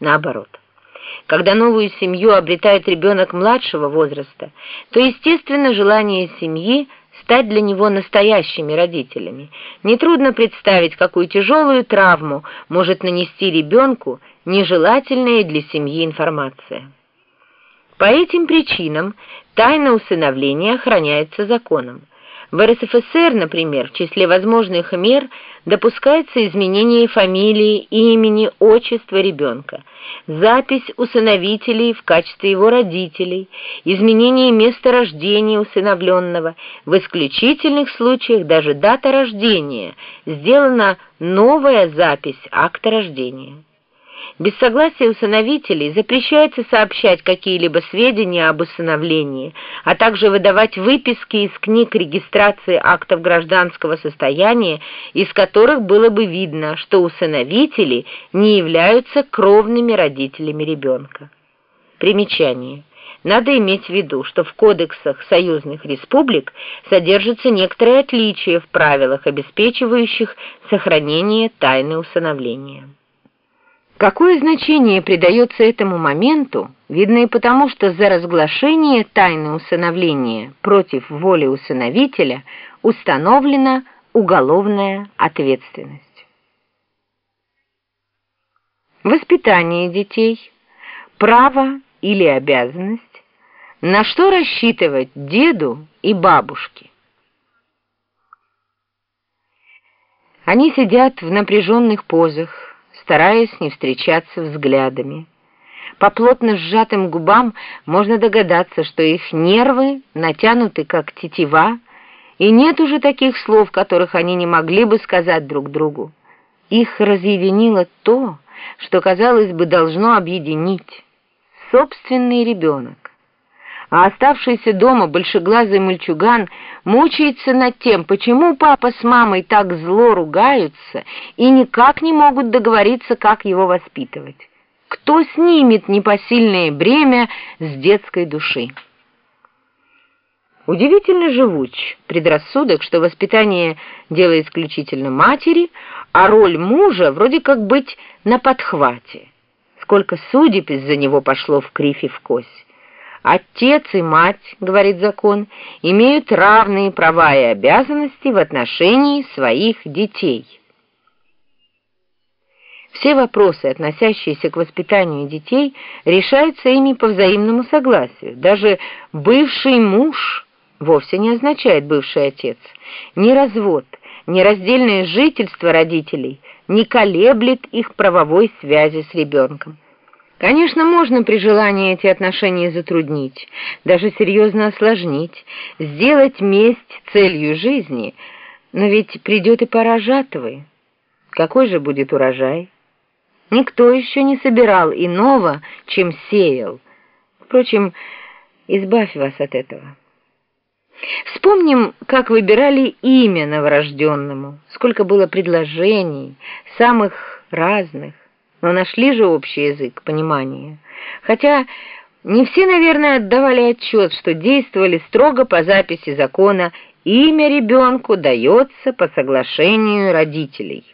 наоборот. Когда новую семью обретает ребенок младшего возраста, то, естественно, желание семьи стать для него настоящими родителями. Нетрудно представить, какую тяжелую травму может нанести ребенку нежелательная для семьи информация. По этим причинам тайна усыновления охраняется законом. В РСФСР, например, в числе возможных мер допускается изменение фамилии, имени, отчества ребенка, запись усыновителей в качестве его родителей, изменение места рождения усыновленного, в исключительных случаях даже дата рождения, сделана новая запись акта рождения. Без согласия усыновителей запрещается сообщать какие-либо сведения об усыновлении, а также выдавать выписки из книг регистрации актов гражданского состояния, из которых было бы видно, что усыновители не являются кровными родителями ребенка. Примечание. Надо иметь в виду, что в кодексах союзных республик содержатся некоторые отличия в правилах, обеспечивающих сохранение тайны усыновления. Какое значение придается этому моменту, видно и потому, что за разглашение тайны усыновления против воли усыновителя установлена уголовная ответственность. Воспитание детей, право или обязанность, на что рассчитывать деду и бабушке. Они сидят в напряженных позах, стараясь не встречаться взглядами. По плотно сжатым губам можно догадаться, что их нервы натянуты как тетива, и нет уже таких слов, которых они не могли бы сказать друг другу. Их разъединило то, что, казалось бы, должно объединить собственный ребенок а оставшийся дома большеглазый мальчуган мучается над тем, почему папа с мамой так зло ругаются и никак не могут договориться, как его воспитывать. Кто снимет непосильное бремя с детской души? Удивительно живуч предрассудок, что воспитание – дело исключительно матери, а роль мужа вроде как быть на подхвате. Сколько судеб из-за него пошло в кривь и в кость. Отец и мать, говорит закон, имеют равные права и обязанности в отношении своих детей. Все вопросы, относящиеся к воспитанию детей, решаются ими по взаимному согласию. Даже бывший муж вовсе не означает бывший отец. Ни развод, ни раздельное жительство родителей не колеблет их правовой связи с ребенком. Конечно, можно при желании эти отношения затруднить, даже серьезно осложнить, сделать месть целью жизни, но ведь придет и пора жатвы. Какой же будет урожай? Никто еще не собирал иного, чем сеял. Впрочем, избавь вас от этого. Вспомним, как выбирали имя новорожденному, сколько было предложений, самых разных но нашли же общий язык, понимание. Хотя не все, наверное, отдавали отчет, что действовали строго по записи закона «Имя ребенку дается по соглашению родителей».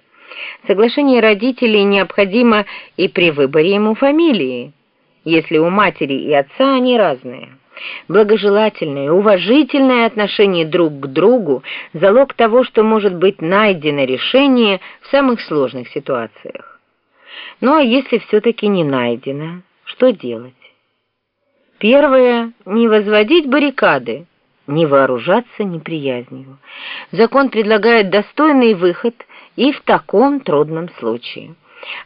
Соглашение родителей необходимо и при выборе ему фамилии, если у матери и отца они разные. Благожелательное, уважительное отношение друг к другу – залог того, что может быть найдено решение в самых сложных ситуациях. Ну а если все-таки не найдено, что делать? Первое — не возводить баррикады, не вооружаться неприязнью. Закон предлагает достойный выход и в таком трудном случае.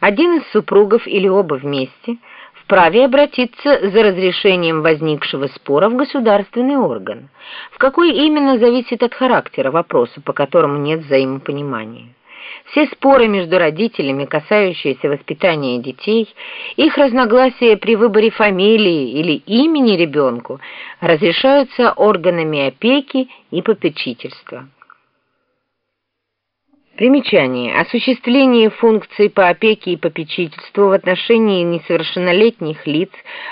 Один из супругов или оба вместе вправе обратиться за разрешением возникшего спора в государственный орган. В какой именно зависит от характера вопроса, по которому нет взаимопонимания. Все споры между родителями, касающиеся воспитания детей, их разногласия при выборе фамилии или имени ребенку разрешаются органами опеки и попечительства. Примечание. Осуществление функций по опеке и попечительству в отношении несовершеннолетних лиц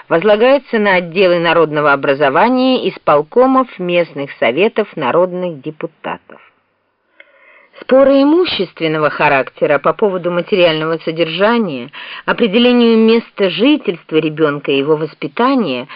возлагается на отделы народного образования исполкомов местных советов народных депутатов. Споры имущественного характера по поводу материального содержания, определению места жительства ребенка и его воспитания